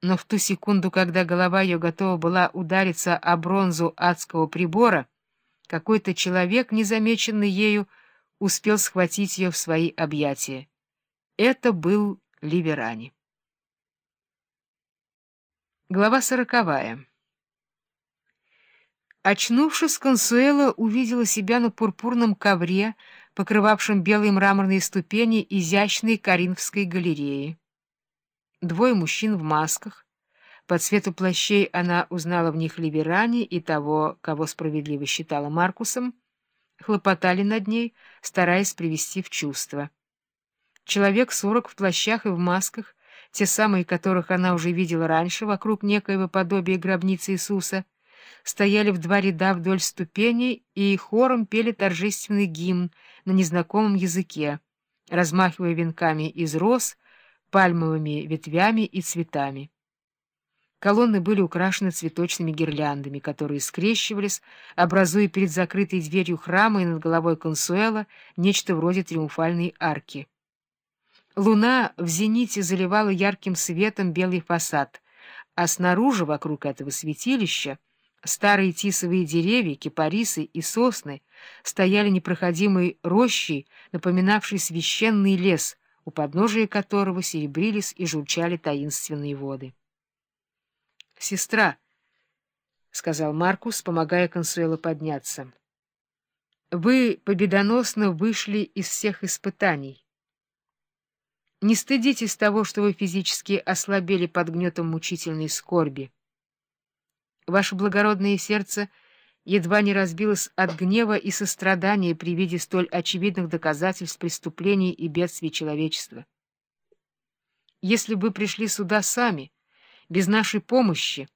но в ту секунду, когда голова ее готова была удариться о бронзу адского прибора, какой-то человек, незамеченный ею, успел схватить ее в свои объятия. Это был Ливерани. Глава сороковая. Очнувшись, Консуэла увидела себя на пурпурном ковре, покрывавшем белые мраморные ступени изящной Коринфской галереи. Двое мужчин в масках. По цвету плащей она узнала в них Ливерани и того, кого справедливо считала Маркусом, хлопотали над ней, стараясь привести в чувство. Человек сорок в плащах и в масках, те самые, которых она уже видела раньше вокруг некоего подобия гробницы Иисуса, стояли в два ряда вдоль ступеней и хором пели торжественный гимн на незнакомом языке, размахивая венками из роз, пальмовыми ветвями и цветами. Колонны были украшены цветочными гирляндами, которые скрещивались, образуя перед закрытой дверью храма и над головой консуэла нечто вроде триумфальной арки. Луна в зените заливала ярким светом белый фасад, а снаружи, вокруг этого святилища, старые тисовые деревья, кипарисы и сосны стояли непроходимой рощей, напоминавшей священный лес, у подножия которого серебрились и журчали таинственные воды. «Сестра», — сказал Маркус, помогая Консуэлу подняться, — «вы победоносно вышли из всех испытаний. Не стыдитесь того, что вы физически ослабели под гнетом мучительной скорби. Ваше благородное сердце — едва не разбилась от гнева и сострадания при виде столь очевидных доказательств преступлений и бедствий человечества. Если бы пришли сюда сами, без нашей помощи,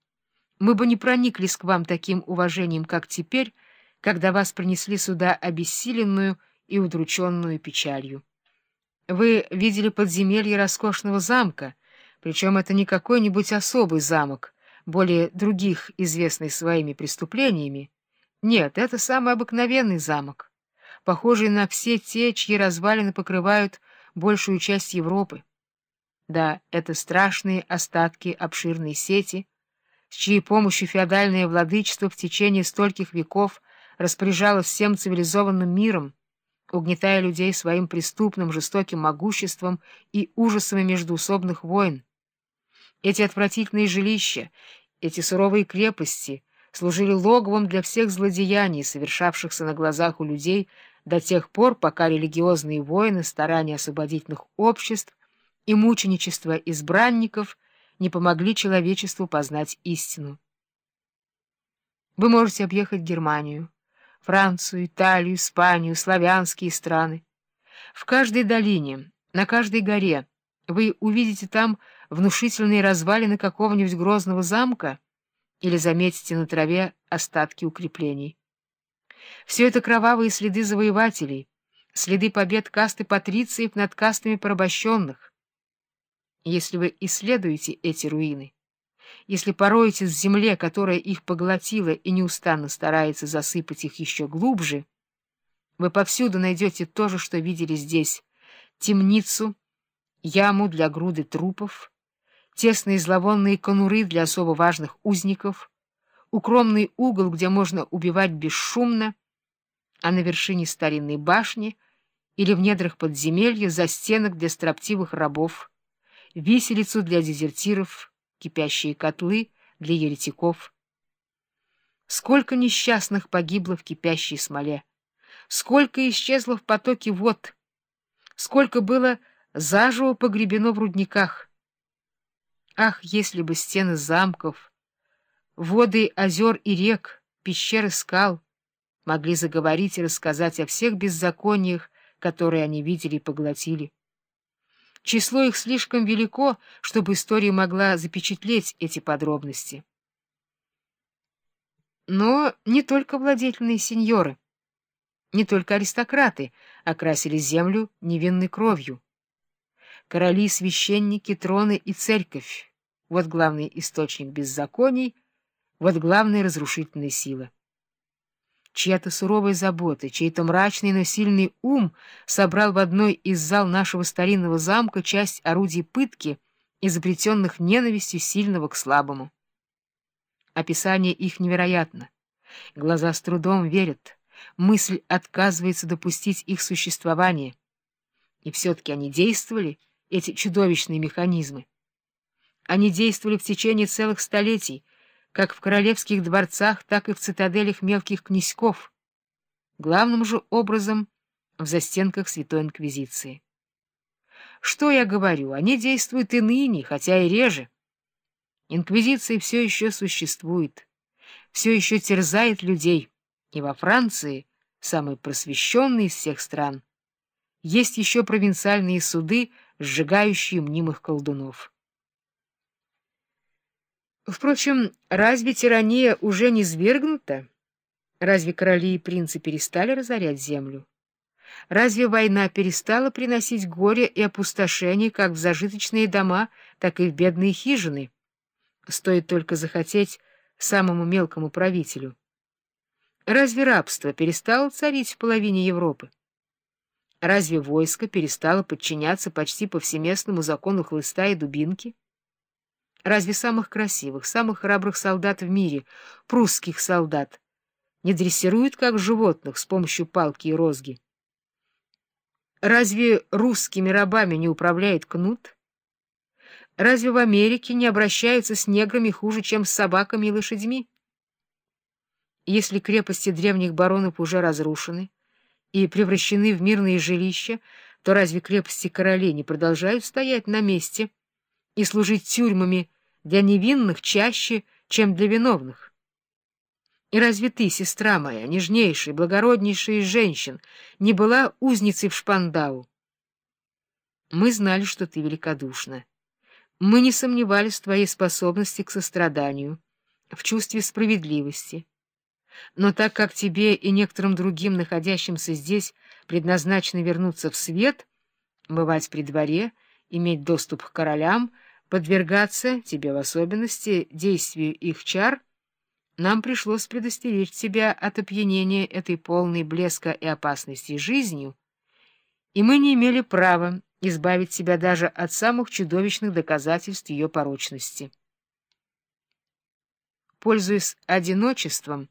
мы бы не прониклись к вам таким уважением, как теперь, когда вас принесли сюда обессиленную и удрученную печалью. Вы видели подземелье роскошного замка, причем это не какой-нибудь особый замок, более других, известный своими преступлениями, нет, это самый обыкновенный замок, похожий на все те, чьи развалины покрывают большую часть Европы. Да, это страшные остатки обширной сети, с чьей помощью феодальное владычество в течение стольких веков распоряжалось всем цивилизованным миром, угнетая людей своим преступным, жестоким могуществом и ужасами междуусобных войн. Эти отвратительные жилища, эти суровые крепости — служили логовом для всех злодеяний, совершавшихся на глазах у людей до тех пор, пока религиозные войны, старания освободительных обществ и мученичество избранников не помогли человечеству познать истину. Вы можете объехать Германию, Францию, Италию, Испанию, славянские страны. В каждой долине, на каждой горе вы увидите там внушительные развалины какого-нибудь грозного замка, или заметите на траве остатки укреплений. Все это кровавые следы завоевателей, следы побед касты патрициев над кастами порабощенных. Если вы исследуете эти руины, если пороетесь в земле, которая их поглотила и неустанно старается засыпать их еще глубже, вы повсюду найдете то же, что видели здесь — темницу, яму для груды трупов, тесные зловонные конуры для особо важных узников, укромный угол, где можно убивать бесшумно, а на вершине старинной башни или в недрах подземелья застенок для строптивых рабов, виселицу для дезертиров, кипящие котлы для еретиков. Сколько несчастных погибло в кипящей смоле, сколько исчезло в потоке вод, сколько было заживо погребено в рудниках — Ах, если бы стены замков, воды озер и рек, пещеры скал могли заговорить и рассказать о всех беззакониях, которые они видели и поглотили. Число их слишком велико, чтобы история могла запечатлеть эти подробности. Но не только владетельные сеньоры, не только аристократы окрасили землю невинной кровью. Короли, священники, троны и церковь — вот главный источник беззаконий, вот главная разрушительная сила. Чья-то суровая забота, чей-то мрачный, но сильный ум собрал в одной из зал нашего старинного замка часть орудий пытки изобретенных ненавистью сильного к слабому. Описание их невероятно. Глаза с трудом верят. Мысль отказывается допустить их существование. И все-таки они действовали, эти чудовищные механизмы. Они действовали в течение целых столетий, как в королевских дворцах, так и в цитаделях мелких князьков, главным же образом в застенках Святой Инквизиции. Что я говорю, они действуют и ныне, хотя и реже. Инквизиция все еще существует, все еще терзает людей, и во Франции, самой просвещенной из всех стран, есть еще провинциальные суды, сжигающие мнимых колдунов. Впрочем, разве тирания уже не свергнута? Разве короли и принцы перестали разорять землю? Разве война перестала приносить горе и опустошение как в зажиточные дома, так и в бедные хижины? Стоит только захотеть самому мелкому правителю. Разве рабство перестало царить в половине Европы? Разве войско перестало подчиняться почти повсеместному закону хлыста и дубинки? Разве самых красивых, самых храбрых солдат в мире, прусских солдат, не дрессируют как животных с помощью палки и розги? Разве русскими рабами не управляет кнут? Разве в Америке не обращаются с неграми хуже, чем с собаками и лошадьми? Если крепости древних баронов уже разрушены и превращены в мирные жилища, то разве крепости королей не продолжают стоять на месте и служить тюрьмами для невинных чаще, чем для виновных? И разве ты, сестра моя, нежнейшая, благороднейшая из женщин, не была узницей в Шпандау? Мы знали, что ты великодушна. Мы не сомневались в твоей способности к состраданию, в чувстве справедливости. Но так как тебе и некоторым другим, находящимся здесь, предназначено вернуться в свет, бывать при дворе, иметь доступ к королям, подвергаться, тебе в особенности, действию их чар — нам пришлось предостеречь тебя от опьянения этой полной блеска и опасности жизнью, и мы не имели права избавить тебя даже от самых чудовищных доказательств ее порочности. Пользуясь одиночеством,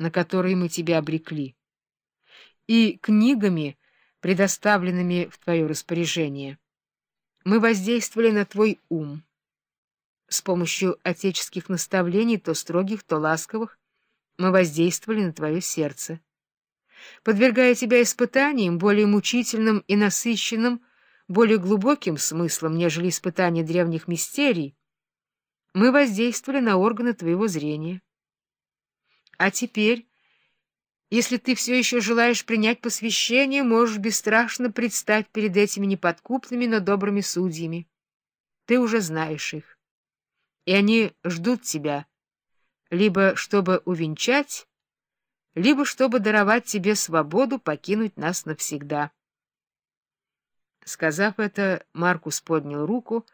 на которое мы тебя обрекли, и книгами, предоставленными в твое распоряжение, мы воздействовали на твой ум, с помощью отеческих наставлений, то строгих, то ласковых, мы воздействовали на твое сердце. Подвергая тебя испытаниям, более мучительным и насыщенным, более глубоким смыслом, нежели испытания древних мистерий, мы воздействовали на органы твоего зрения. А теперь, если ты все еще желаешь принять посвящение, можешь бесстрашно предстать перед этими неподкупными, но добрыми судьями. Ты уже знаешь их и они ждут тебя, либо чтобы увенчать, либо чтобы даровать тебе свободу покинуть нас навсегда. Сказав это, Маркус поднял руку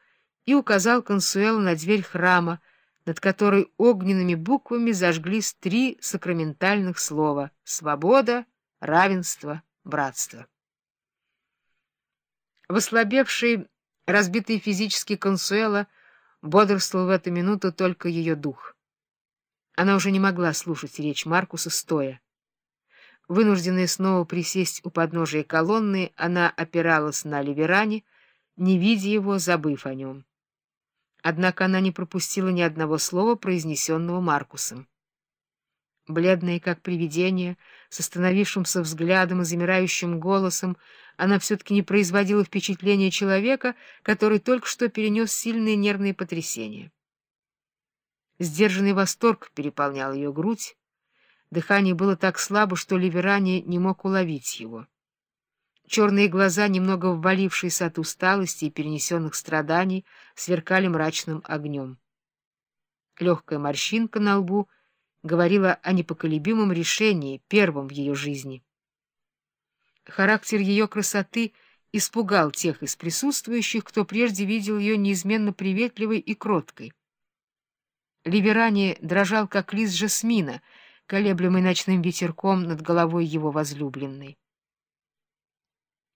и указал Консуэлу на дверь храма, над которой огненными буквами зажглись три сакраментальных слова — «Свобода», «Равенство», «Братство». В ослабевший, разбитый физически Консуэла Бодрствовал в эту минуту только ее дух. Она уже не могла слушать речь Маркуса стоя. Вынужденная снова присесть у подножия колонны, она опиралась на Ливеране, не видя его, забыв о нем. Однако она не пропустила ни одного слова, произнесенного Маркусом. Бледная, как привидение, с остановившимся взглядом и замирающим голосом, она все-таки не производила впечатления человека, который только что перенес сильные нервные потрясения. Сдержанный восторг переполнял ее грудь. Дыхание было так слабо, что Ливерани не мог уловить его. Черные глаза, немного ввалившиеся от усталости и перенесенных страданий, сверкали мрачным огнем. Легкая морщинка на лбу — говорила о непоколебимом решении, первом в ее жизни. Характер ее красоты испугал тех из присутствующих, кто прежде видел ее неизменно приветливой и кроткой. Ливерани дрожал, как лист жасмина, колеблемый ночным ветерком над головой его возлюбленной.